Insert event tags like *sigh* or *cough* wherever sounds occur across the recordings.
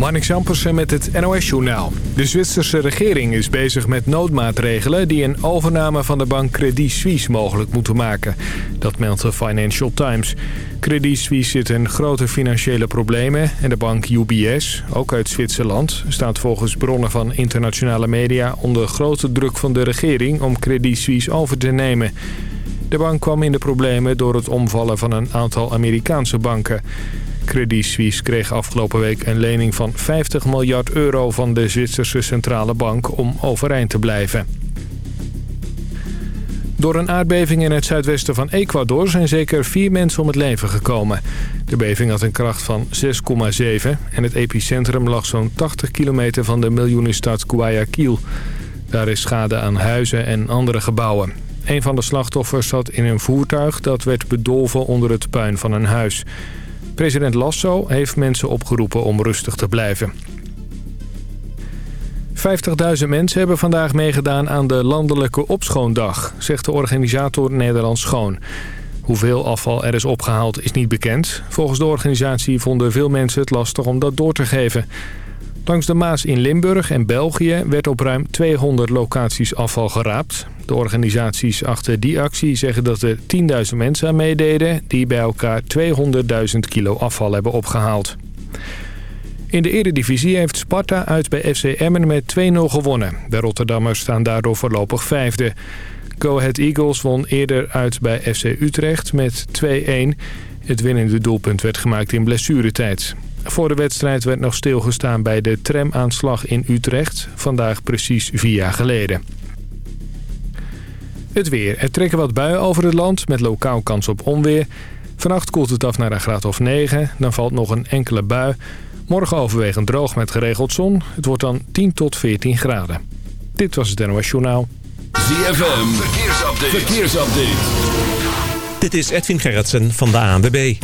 Marnix Jampersen met het NOS-journaal. De Zwitserse regering is bezig met noodmaatregelen... die een overname van de bank Credit Suisse mogelijk moeten maken. Dat meldt de Financial Times. Credit Suisse zit in grote financiële problemen... en de bank UBS, ook uit Zwitserland... staat volgens bronnen van internationale media... onder grote druk van de regering om Credit Suisse over te nemen... De bank kwam in de problemen door het omvallen van een aantal Amerikaanse banken. Credit Suisse kreeg afgelopen week een lening van 50 miljard euro van de Zwitserse Centrale Bank om overeind te blijven. Door een aardbeving in het zuidwesten van Ecuador zijn zeker vier mensen om het leven gekomen. De beving had een kracht van 6,7 en het epicentrum lag zo'n 80 kilometer van de miljoenenstad Guayaquil. Daar is schade aan huizen en andere gebouwen. Een van de slachtoffers zat in een voertuig dat werd bedolven onder het puin van een huis. President Lasso heeft mensen opgeroepen om rustig te blijven. 50.000 mensen hebben vandaag meegedaan aan de landelijke opschoondag, zegt de organisator Nederland Schoon. Hoeveel afval er is opgehaald is niet bekend. Volgens de organisatie vonden veel mensen het lastig om dat door te geven. Langs de Maas in Limburg en België werd op ruim 200 locaties afval geraapt. De organisaties achter die actie zeggen dat er 10.000 mensen aan meededen... die bij elkaar 200.000 kilo afval hebben opgehaald. In de eredivisie heeft Sparta uit bij FC Emmen met 2-0 gewonnen. De Rotterdammers staan daardoor voorlopig vijfde. Go Ahead Eagles won eerder uit bij FC Utrecht met 2-1. Het winnende doelpunt werd gemaakt in blessuretijd. Voor de wedstrijd werd nog stilgestaan bij de tramaanslag in Utrecht. Vandaag precies vier jaar geleden. Het weer. Er trekken wat buien over het land met lokaal kans op onweer. Vannacht koelt het af naar een graad of 9. Dan valt nog een enkele bui. Morgen overwegend droog met geregeld zon. Het wordt dan 10 tot 14 graden. Dit was het NOS Journaal. ZFM. Verkeersupdate. Verkeersupdate. Dit is Edwin Gerritsen van de ANWB.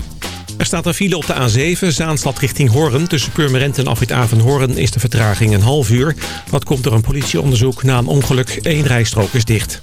Er staat een file op de A7, Zaanstad richting Hoorn. Tussen Purmerend en Afrit Hoorn is de vertraging een half uur. Dat komt door een politieonderzoek na een ongeluk. Eén rijstrook is dicht.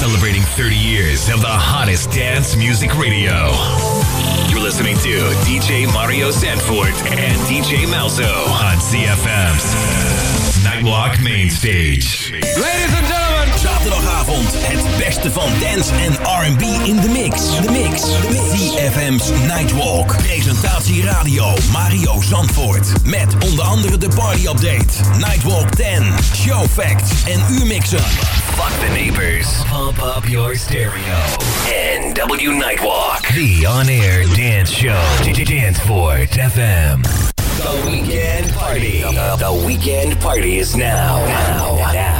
Celebrating 30 years of the hottest dance music radio. You're listening to DJ Mario Sanford and DJ Malzo on CFM's Nightwalk Main Stage. Ladies and gentlemen. Zaterdagavond het beste van dance en R&B in de mix. De mix. CFM's Nightwalk. Presentatie radio Mario Zandvoort. Met onder andere de party update. Nightwalk 10. Show facts en U-mixen. Fuck the neighbors. Pump up your stereo. NW Nightwalk. The on-air dance show. Danceport FM. The weekend party. The, the weekend party is now. Now. Now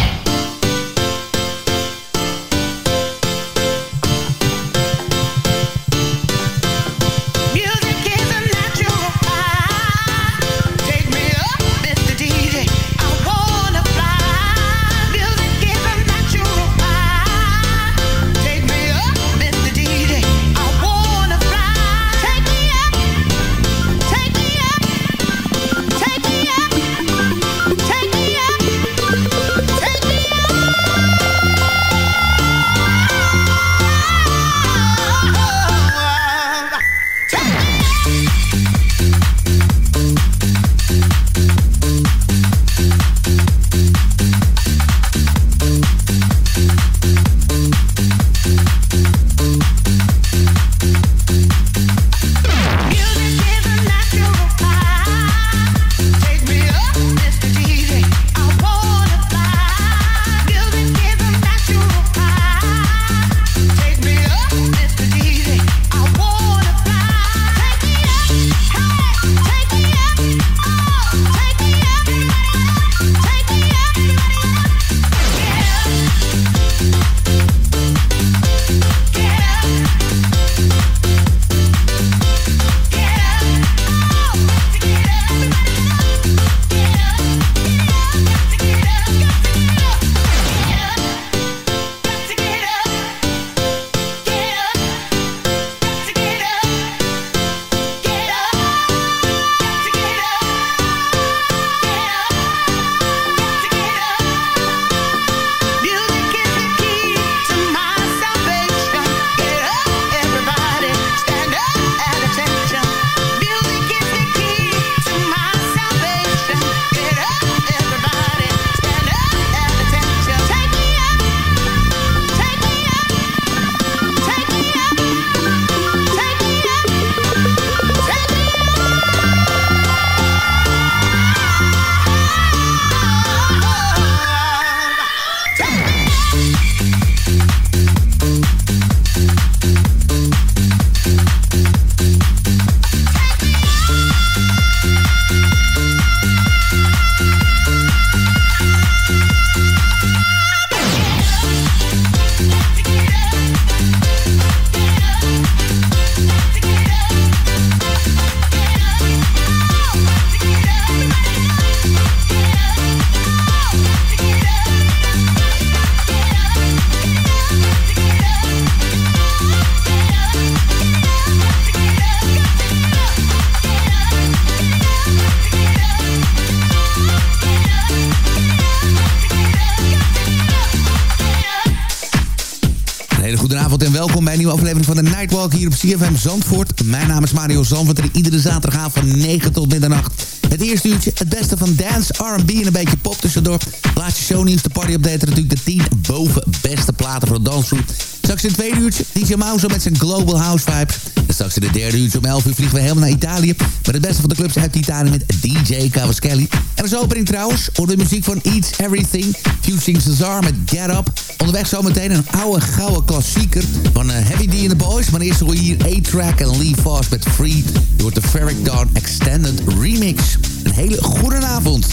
Nieuwe aflevering van de Nightwalk hier op CFM Zandvoort. Mijn naam is Mario Zandvoort en iedere zaterdagavond van 9 tot middernacht. Het eerste uurtje, het beste van dance, R&B en een beetje pop tussendoor. Laatste shownieuws, de party update natuurlijk de 10 boven beste platen voor de dansgroep. Straks in het tweede uurtje DJ Mauzo met zijn Global House Vibes. Straks in het derde uurtje om 11 uur vliegen we helemaal naar Italië. Met het beste van de clubs uit Italië met DJ Cavaschelli. En als opening trouwens, onder de muziek van Eats Everything. Fusing Cesar met Get Up. Onderweg zometeen een oude gouden klassieker van uh, Heavy D and the Boys. Maar eerst hoor je hier A-Track en Lee Foss met Free. Hoort de Ferric Dawn Extended Remix. Een hele goede avond.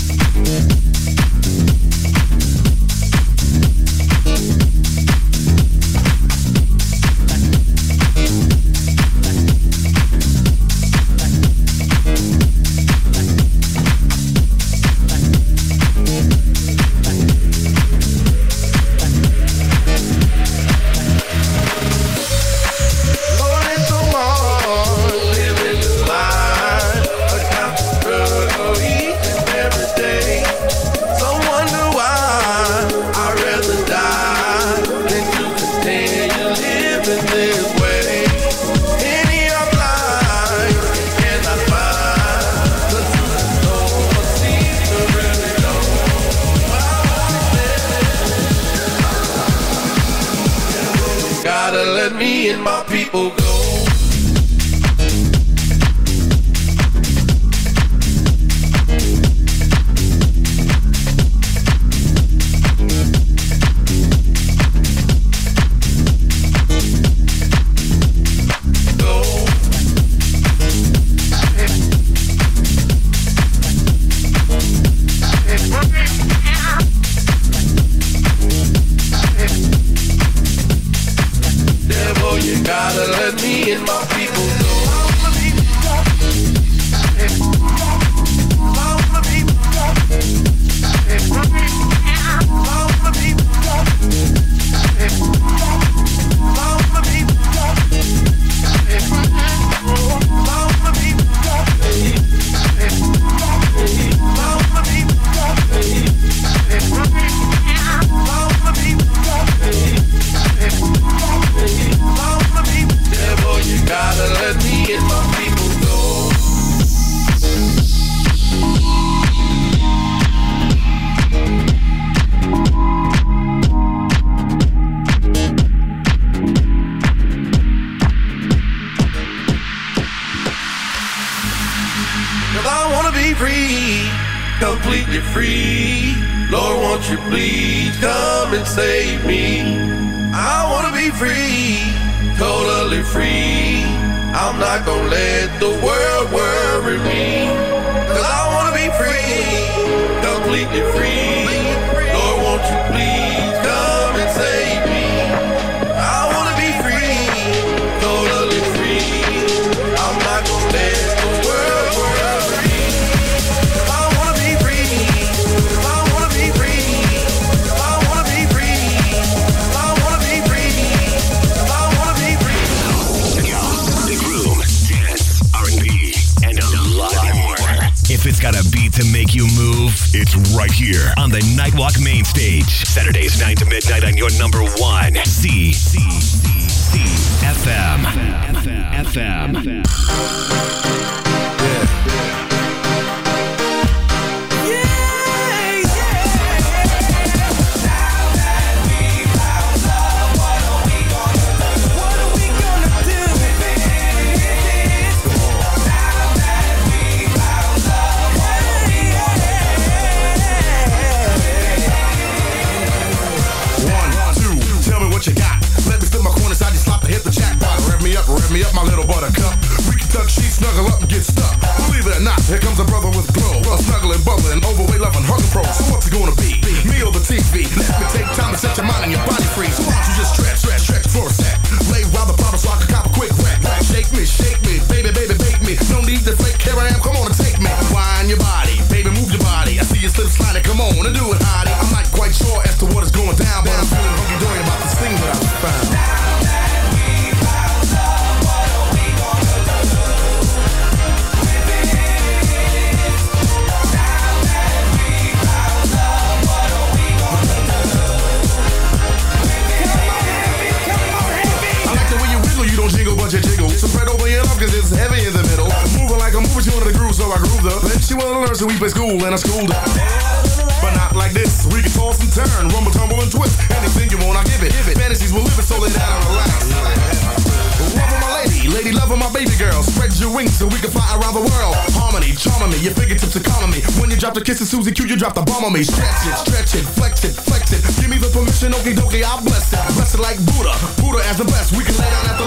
drop the bomb on me. Stretch it, stretch it, flex it, flex it. Give me the permission, okie dokie, I bless it. Bless it like Buddha, Buddha as the best. We can lay down that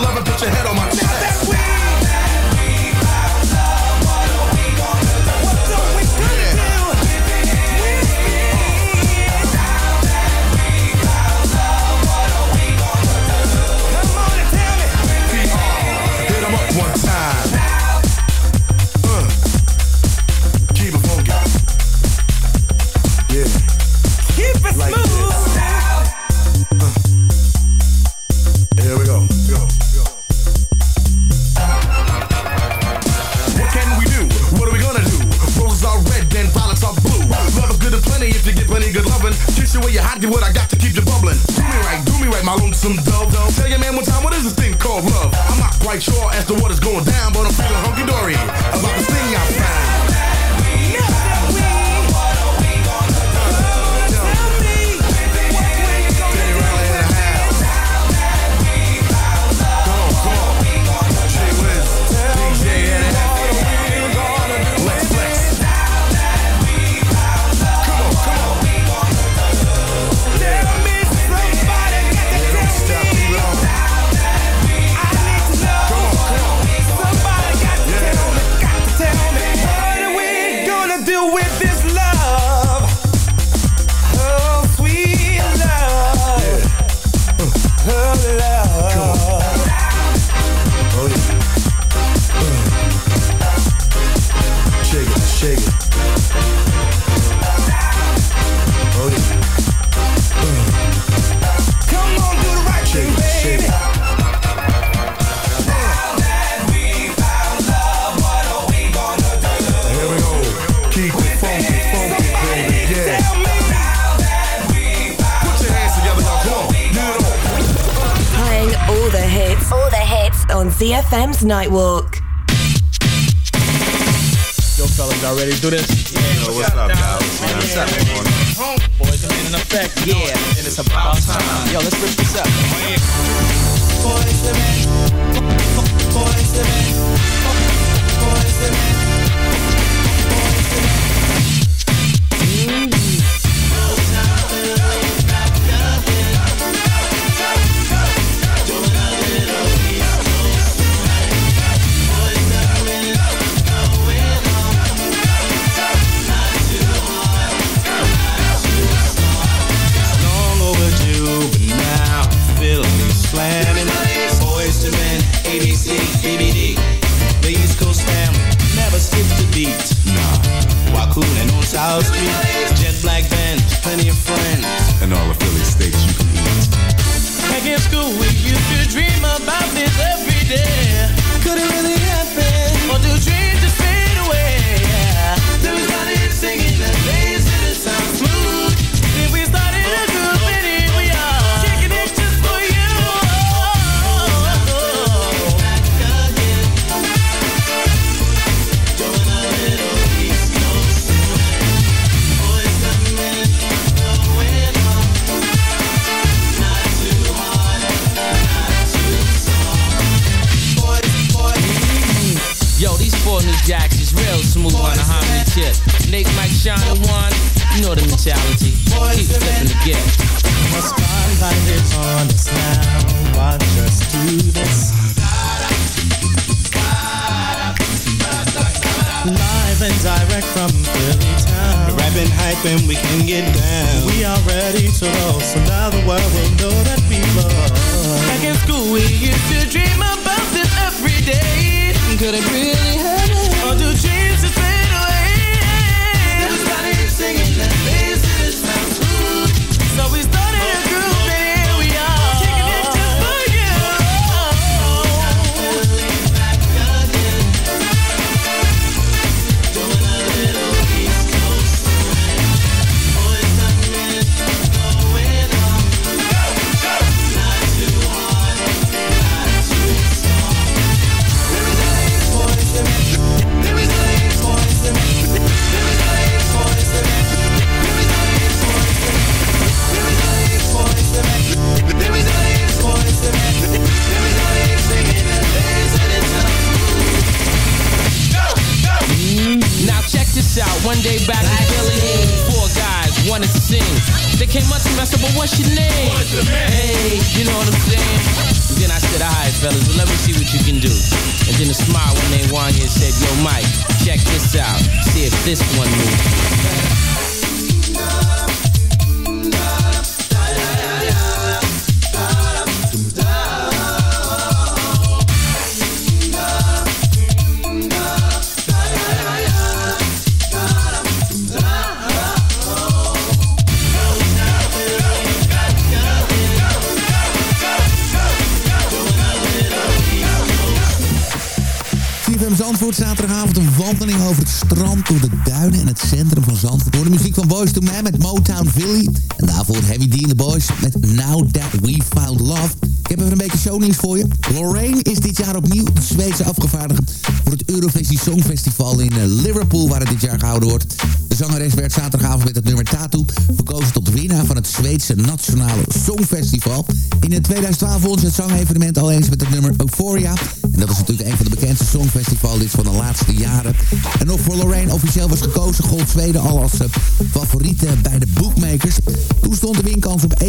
To Man met Motown Philly. En daarvoor Heavy D and the Boys met Now That We Found Love. Ik heb even een beetje shownieuws voor je. Lorraine is dit jaar opnieuw de Zweedse afgevaardigde... voor het Eurovisie Songfestival in eh, Liverpool... waar het dit jaar gehouden wordt. De zangeres werd zaterdagavond met het nummer Tattoo... verkozen tot winnaar van het Zweedse Nationale Songfestival. In het 2012 won ze het zangevenement al eens met het nummer Euphoria... Dat is natuurlijk een van de bekendste songfestivals van de laatste jaren. En nog voor Lorraine officieel was gekozen, gold Zweden al als uh, favoriete bij de bookmakers. Toen stond de winkans op 31%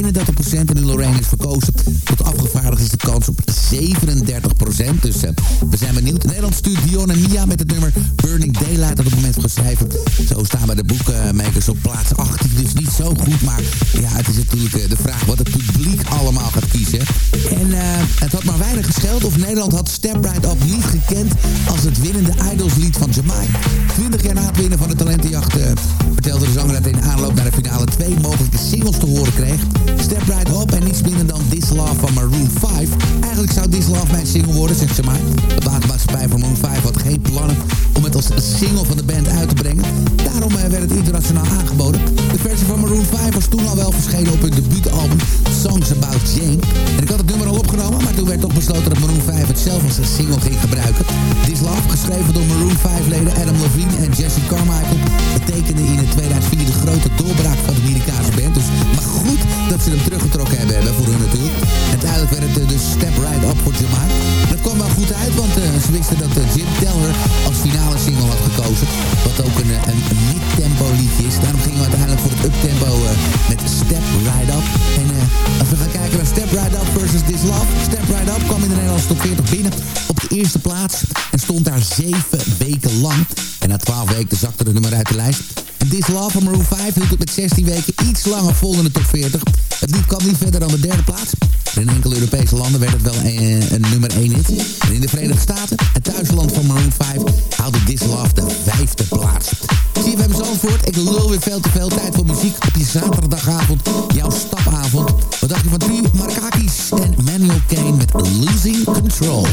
en nu Lorraine is verkozen tot afgevaardigd is de kans op 37%. Dus uh, we zijn benieuwd. Nederland stuurt Dion en Mia met het nummer Burning Daylight op het moment geschreven. Zo staan bij de bookmakers op plaats 18. Dus niet zo goed, maar ja, het is natuurlijk uh, de vraag wat het publiek allemaal gaat kiezen. En het had maar weinig gescheld of Nederland had Step Right Up niet gekend als het winnende Idolslied van Jamaica. 20 jaar na het winnen van de talentenjacht uh, vertelde de zanger dat hij in aanloop naar de finale twee mogelijke singles te horen kreeg. Step Right Up en niets minder dan This Love van Maroon 5. Eigenlijk zou This Love mijn single worden, zegt Jamaica. De platenmaatschappij van Maroon 5 had geen plannen om het als single van de band uit te brengen. Daarom uh, werd het internationaal aangeboden. De versie van Maroon 5 was toen al wel verschenen op hun debuutalbum Songs About Jane. En ik had het nummer al opgenomen, maar toen werd toch besloten dat Maroon 5 het zelf als een single ging gebruiken. This Love, geschreven door Maroon 5-leden Adam Levine en Jesse Carmichael... betekende in 2004 de grote doorbraak van de Amerikaanse band. Dus maar goed dat ze hem teruggetrokken hebben, voor hun natuurlijk. Uiteindelijk werd het dus Step Right Up voor Jamaica. Dat kwam wel goed uit, want uh, ze wisten dat uh, Jim Teller als finale single had gekozen. Wat ook een, een, mid-tempo liedje is. Daarom gingen we uiteindelijk voor het uptempo met Step Right Up. En als we gaan kijken naar Step Right Up versus This Love. Step Right Up kwam in de Nederlandse top 40 binnen op de eerste plaats. En stond daar zeven weken lang. En na 12 weken zakte het nummer uit de lijst. En This Love van Maroon 5 hield het met 16 weken iets langer vol in de top 40. Het lied kwam niet verder dan de derde plaats. In enkele Europese landen werd het wel een, een nummer 1 hit. En in de Verenigde Staten, het thuisland van Maroon 5, haalde This Love de vijfde plaats. CFM Zandvoort, ik lul weer veel te veel tijd voor muziek op je zaterdagavond, jouw stapavond. Wat dacht je van drie Markakis Losing Control.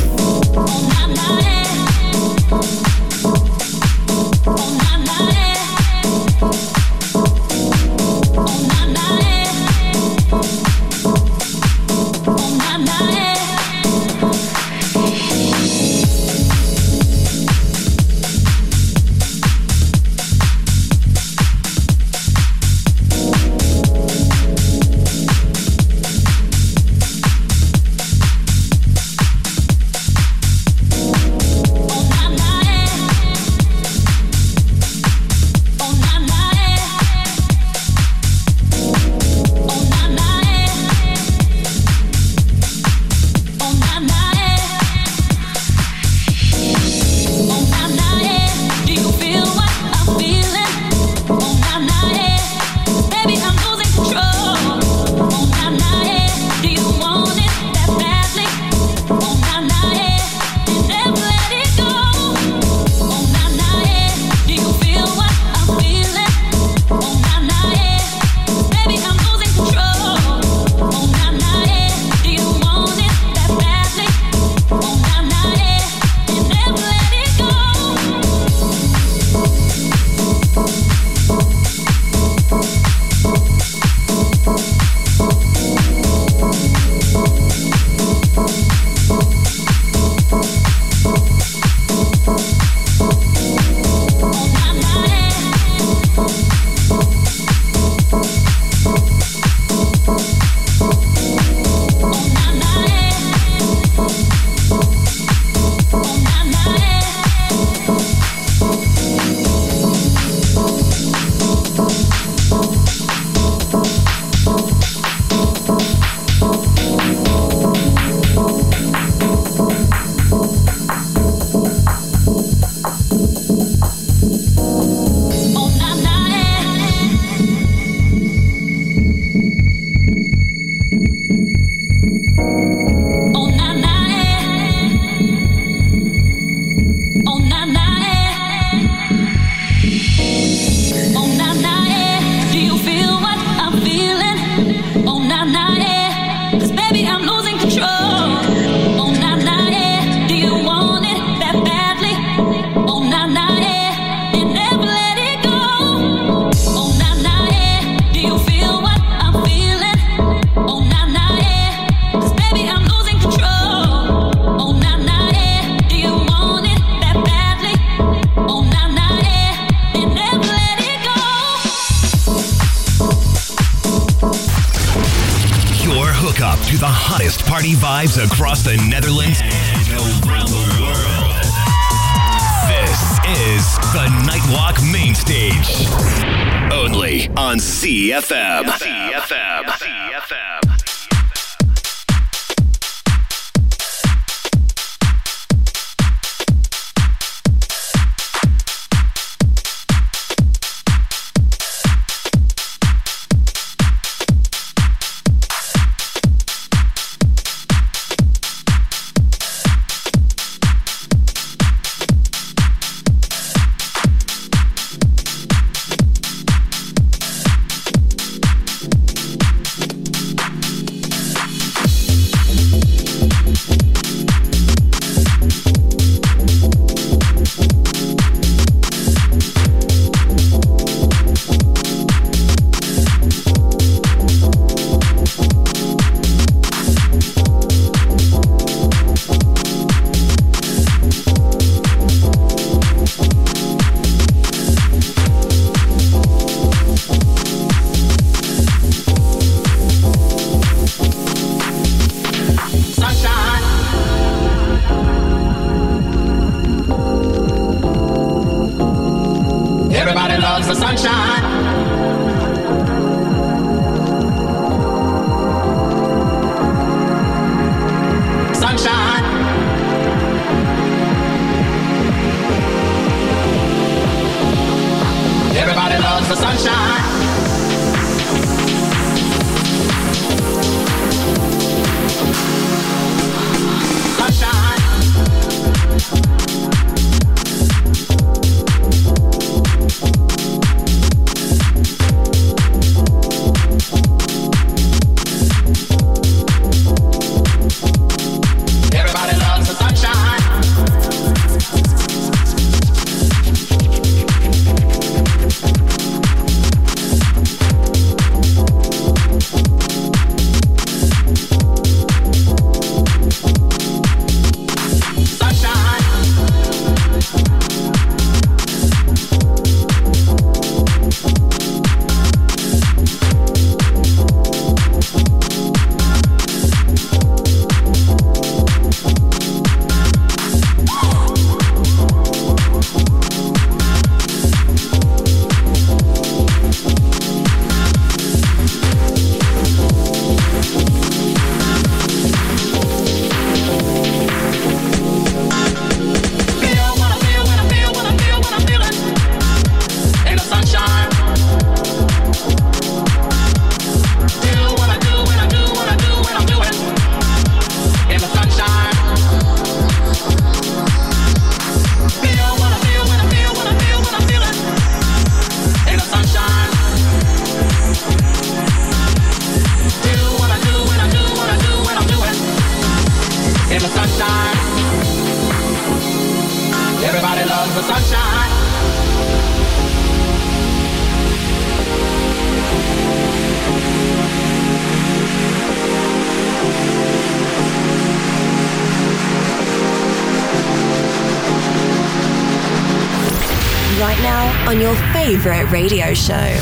Favorite radio show,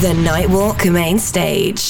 The Nightwalk Main Stage.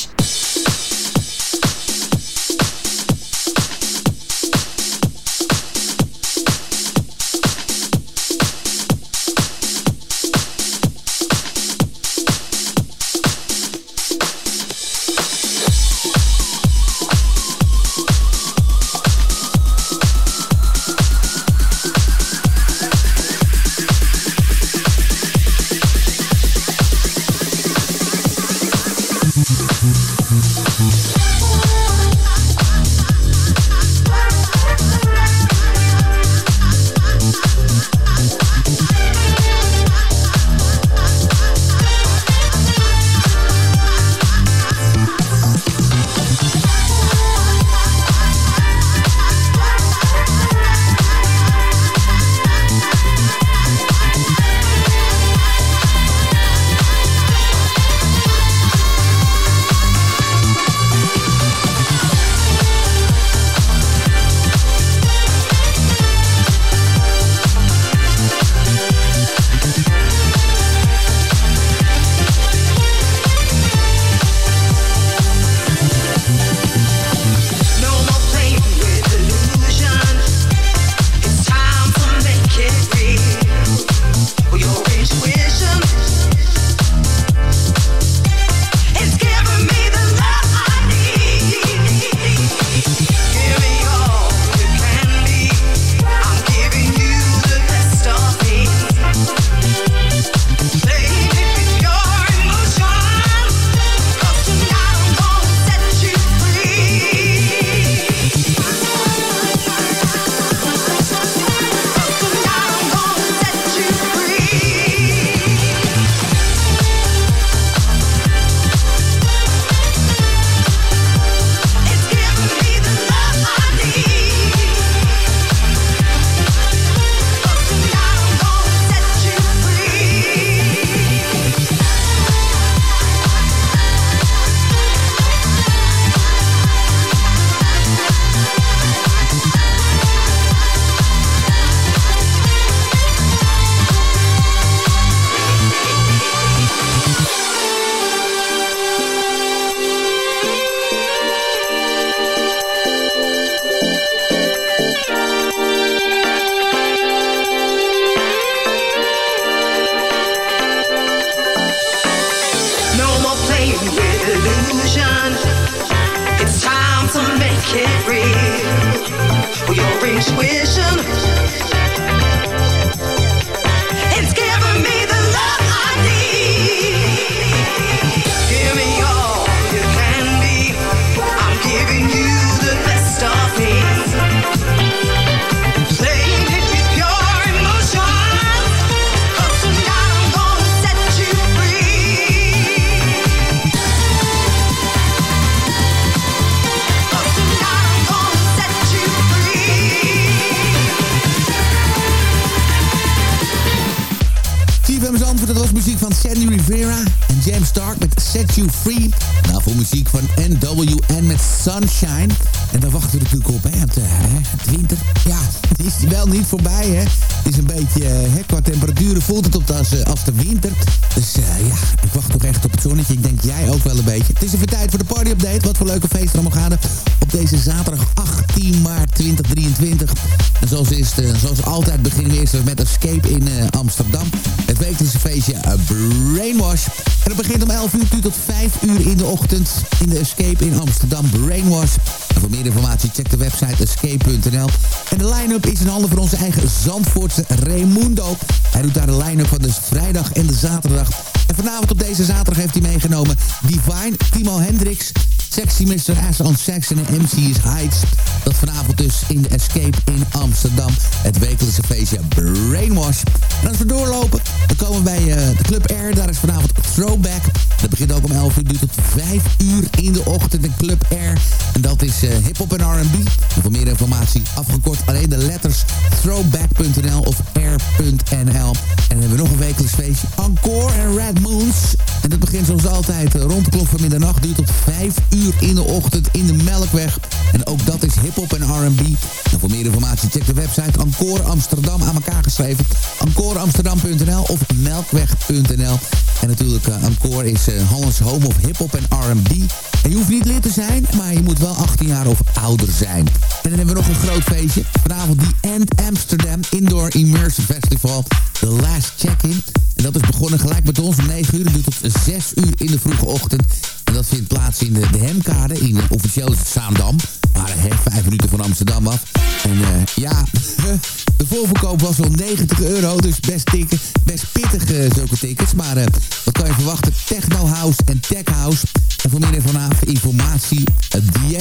Make it real. Your intuition. Set You Free. Nou, voor muziek van NWN met Sunshine. En daar wachten we natuurlijk op, hè, het, hè, het winter. Ja, het is wel niet voorbij, hè. Het is een beetje, eh, hè, qua temperaturen voelt het op als, eh, als de winter. Dus eh, ja, ik wacht toch echt op het zonnetje. Ik denk jij ook wel een beetje. Het is even tijd voor de party-update. Wat voor leuke feesten allemaal gaan op deze zaterdag 18 maart 2023. En zoals, is het, eh, zoals altijd beginnen we eerst met Escape in eh, Amsterdam. Het wekelijkse feestje eh, Brainwash. En dat begint om 11 uur tot 5 uur in de ochtend in de Escape in Amsterdam Brainwash. En voor meer informatie check de website escape.nl. En de line-up is in handen van onze eigen Zandvoortse Raimundo. Hij doet daar de line-up van de vrijdag en de zaterdag. En vanavond op deze zaterdag heeft hij meegenomen Divine, Timo Hendricks... Sexy Mr. Ass on Sex en de MC is Heights. Dat vanavond dus in de Escape in Amsterdam. Het wekelijkse feestje Brainwash. En als we doorlopen, dan komen we bij eh, de Club Air. Daar is vanavond Throwback. Dat begint ook om 11 uur, duurt tot 5 uur in de ochtend in Club Air. En dat is eh, hip-hop en R&B. Voor meer informatie afgekort alleen de letters throwback.nl of air.nl. En dan hebben we nog een wekelijks feestje. Encore en Red Moons. En dat begint zoals altijd eh, rond de klok van middernacht. Duurt tot 5 uur in de ochtend in de Melkweg. En ook dat is hip-hop en R&B. En voor meer informatie check de website Encore Amsterdam aan elkaar geschreven. EncoreAmsterdam.nl of melkweg.nl. En natuurlijk, uh, Encore is uh, Hollands Home of Hip-Hop en R&B. En je hoeft niet lid te zijn, maar je moet wel 18 jaar of ouder zijn. En dan hebben we nog een groot feestje. Vanavond die End Amsterdam Indoor Immersive Festival. The Last Check-in. En dat is begonnen gelijk met ons om 9 uur. Het duurt tot 6 uur in de vroege ochtend. En dat vindt plaats in de, de Hemkade. In officieel is het Zaandam. Maar hè, vijf minuten van Amsterdam af. En uh, ja, *laughs* de voorverkoop was al 90 euro. Dus best, tikken, best pittig zulke tickets. Maar wat kan je verwachten? Techno House en Tech House. En voor meer vanavond informatie. Uh,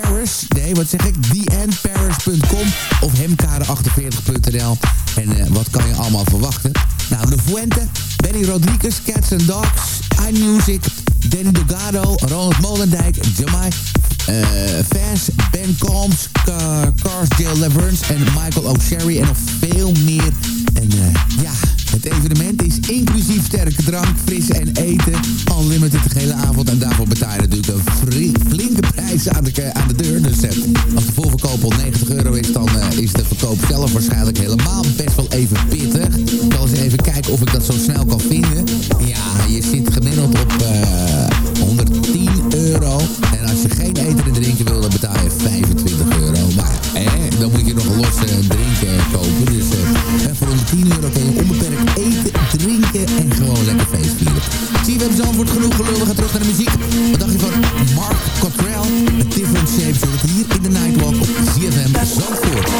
Paris. Nee, wat zeg ik? DNParis.com of hemkade48.nl. En wat kan je allemaal verwachten? Nou, De Fuente, Benny Rodriguez, Cats and Dogs, iMusic, Danny Dugado, Ronald Molendijk, Jamai, uh, Fast, Ben Combs, Car Jill Leverns en Michael O'Sherry en nog veel meer. En ja, het evenement is inclusief sterke drank, fris en eten. Unlimited de hele avond en daarvoor betaal je natuurlijk een flinke prijs aan de, aan de deur. Dus uh, als de voorverkoop al 90 euro is, dan is de verkoop zelf waarschijnlijk helemaal best wel even pittig. Ik zal eens even kijken of ik dat zo snel kan vinden. Ja, je zit gemiddeld op 110 En als je geen eten en drinken wil, dan betaal je 25 euro. Maar eh, dan moet je nog een losse drinken kopen. Dus eh, voor 110 euro kun je onbeperkt eten, drinken en gewoon lekker feest vieren. Zie je, we antwoord genoeg gelul. We gaan terug naar de muziek. Wat dacht je van Mark Cottrell? Met Different Shapes. Hoor het hier in de Nightwalk op ZFM Zandvoort.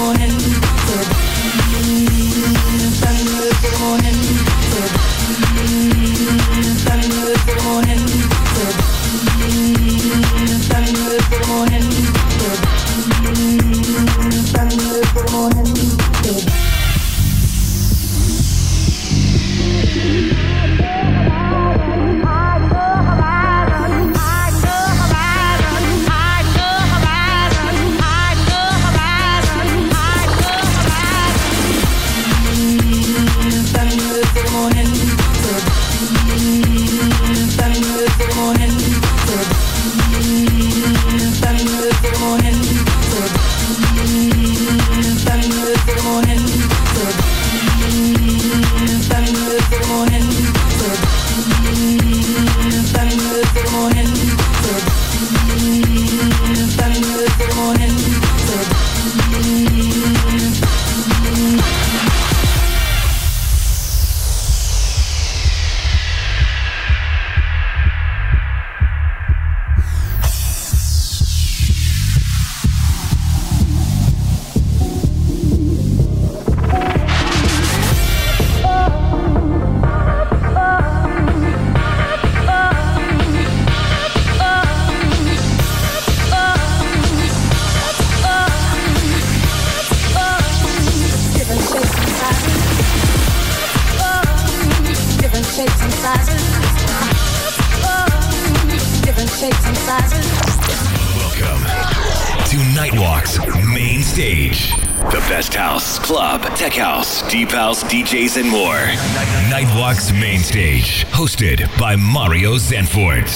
Morning. club, tech house, deep house, DJs, and more. Nightwalk's main stage, hosted by Mario Zanfort.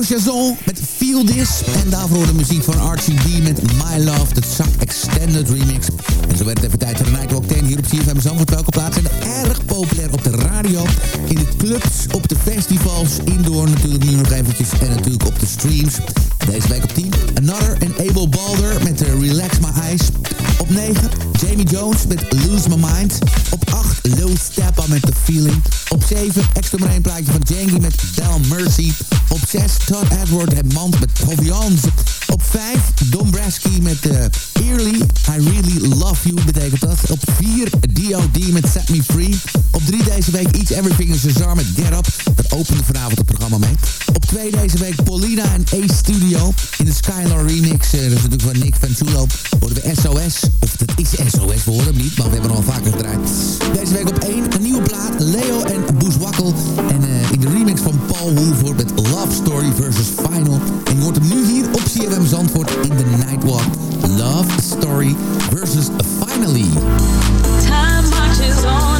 Met Feel This. En daarvoor de muziek van Archie D met My Love, de Zak Extended Remix. En zo werd het even tijd voor de Nightwalk 10 hier op CFM Zandvoort. Welke plaatsen zijn erg populair op de radio, in de clubs, op de festivals, indoor natuurlijk nu nog eventjes en natuurlijk op de streams. Deze week op 10, Another en Abel Balder met de Relax My Eyes. Op 9, Jamie Jones met Lose My Mind. Op 8, Low Steppa met The Feeling. Op 7, extra maar één plaatje van Jangy met Bell Mercy. Op 6, Todd Edward en Mand met Proviance. Op 5, Don Brasky met uh, Early, I Really Love You betekent dat. Op 4, D.O.D. met Set Me Free. Op 3 deze week Each Everything is Bizarre met Get Up. Dat opende vanavond het programma mee. Op 2 deze week Paulina en A Studio. In de Skylar remix, uh, dat is natuurlijk van Nick Fanchulo. Horen we SOS. Of dat is SOS, we horen hem niet, maar we hebben hem al vaker gedraaid. Deze week op 1, een nieuwe plaat. Leo en Boeswakkel. En in de remix van Paul Woolford met Love Story versus Final. En hoort hem nu hier op CFM Zandvoort in de Nightwalk. Love Story versus Finally. Time marches on,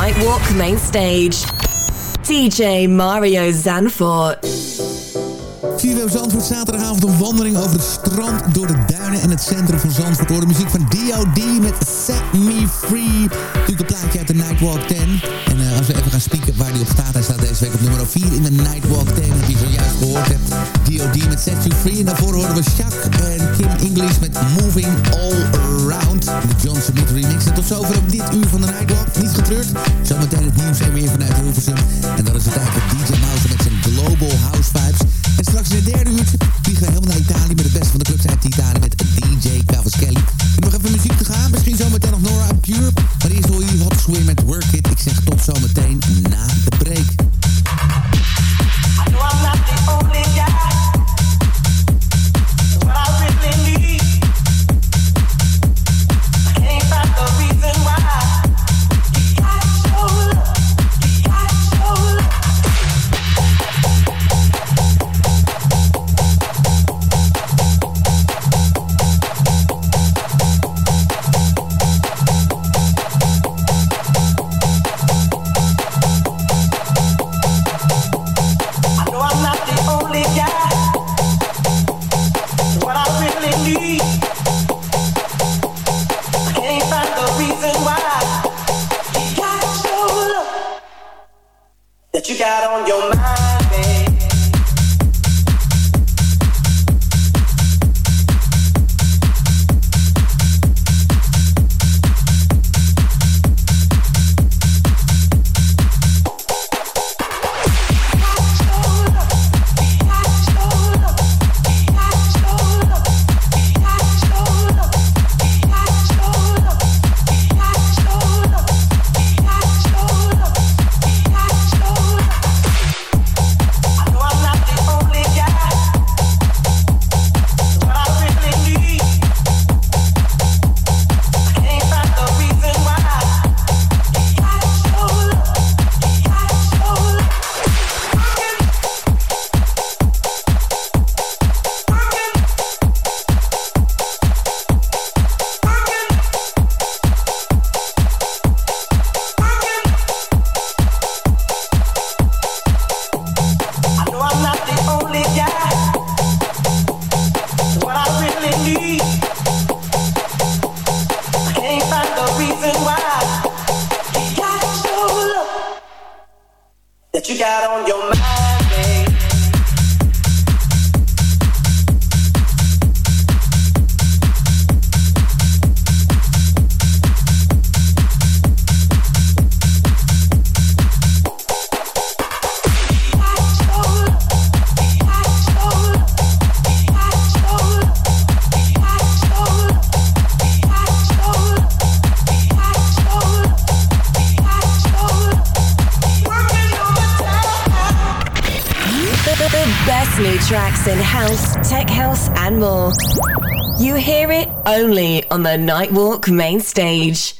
Nightwalk main stage, DJ Mario Zanfort. CFM Zandvoort, zaterdagavond een wandeling over het strand, door de duinen en het centrum van Zandvoort. Hoor de muziek van D.O.D. met Set Me Free. Natuurlijk een plaatje uit de Nightwalk 10. Eh, als we even gaan spieken waar die op staat, hij staat deze week op nummer 4 in de Nightwalk 10. Dat je zojuist gehoord hebt. D.O.D. met Set You Free. En daarvoor horen we Shaq en Kim English met Moving All Around. De John Smith remix. En tot zover op dit uur van de Nightwalk. Niet getreurd. Zometeen het nieuws en weer vanuit Hilversum. En dan is het eigenlijk DJ Mouse met zijn Global House Vibes. En straks in het derde uurtje vliegen we helemaal naar Italië... met het beste van de clubs uit Italië met DJ Cavaschelli. En nog even muziek te gaan. Misschien zometeen nog Nora Pure. Maar eerst hoor je Hot Swim met Work It. Ik zeg tot zometeen on the Nightwalk main stage.